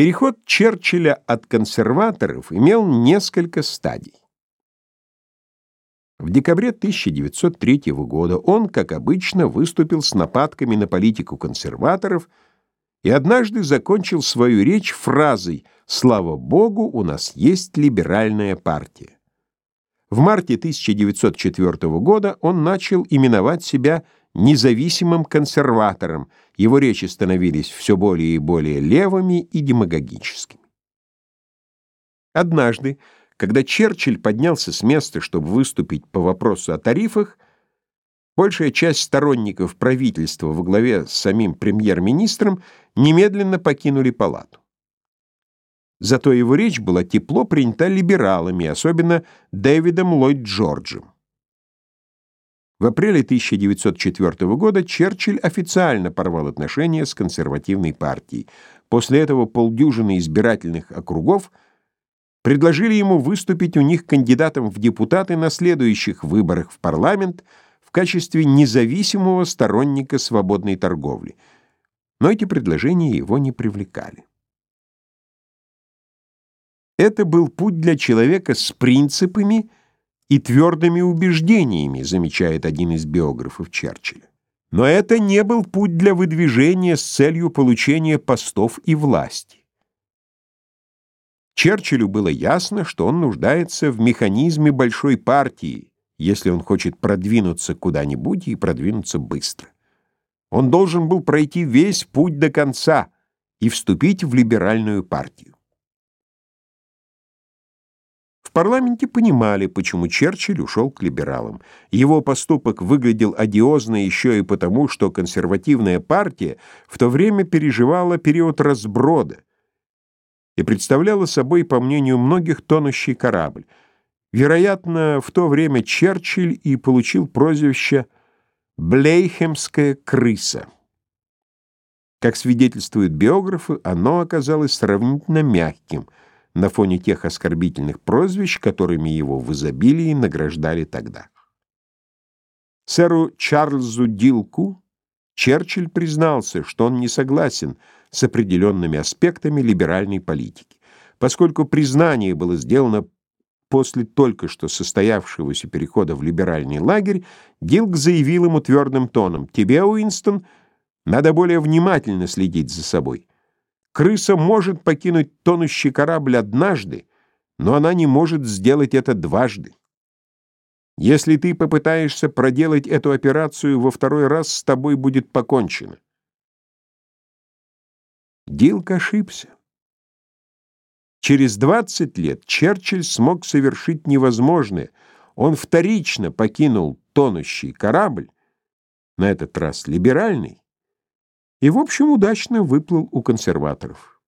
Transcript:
Переход Черчилля от консерваторов имел несколько стадий. В декабре 1903 года он, как обычно, выступил с нападками на политику консерваторов и однажды закончил свою речь фразой «Слава Богу, у нас есть либеральная партия». В марте 1904 года он начал именовать себя независимым консерватором, его речи становились все более и более левыми и демагогическими. Однажды, когда Черчилль поднялся с места, чтобы выступить по вопросу о тарифах, большая часть сторонников правительства во главе с самим премьер-министром немедленно покинули палату. Зато его речь была тепло принята либералами, особенно Дэвидом Ллойд Джорджем. В апреле 1904 года Черчилль официально порвал отношения с консервативной партией. После этого полдюжины избирательных округов предложили ему выступить у них кандидатом в депутаты на следующих выборах в парламент в качестве независимого сторонника свободной торговли. Но эти предложения его не привлекали. Это был путь для человека с принципами, и твердыми убеждениями, замечает один из биографов Черчилля. Но это не был путь для выдвижения с целью получения постов и власти. Черчиллю было ясно, что он нуждается в механизме большой партии, если он хочет продвинуться куда-нибудь и продвинуться быстро. Он должен был пройти весь путь до конца и вступить в либеральную партию. В парламенте понимали, почему Черчилль ушел к либералам. Его поступок выглядел одиозно еще и потому, что консервативная партия в то время переживала период разброда и представляла собой, по мнению многих, тонущий корабль. Вероятно, в то время Черчилль и получил прозвище «Блейхемская крыса». Как свидетельствуют биографы, оно оказалось сравнительно мягким – на фоне тех оскорбительных прозвищ, которыми его в изобилии награждали тогда. Сэру Чарльзу Дилку Черчилль признался, что он не согласен с определенными аспектами либеральной политики. Поскольку признание было сделано после только что состоявшегося перехода в либеральный лагерь, Дилк заявил ему твердым тоном, «Тебе, Уинстон, надо более внимательно следить за собой. Крыса может покинуть тонущий корабль однажды, но она не может сделать это дважды. Если ты попытаешься проделать эту операцию во второй раз, с тобой будет покончено. Дилк ошибся. Через 20 лет Черчилль смог совершить невозможное. Он вторично покинул тонущий корабль, на этот раз либеральный, и, в общем, удачно выплыл у консерваторов.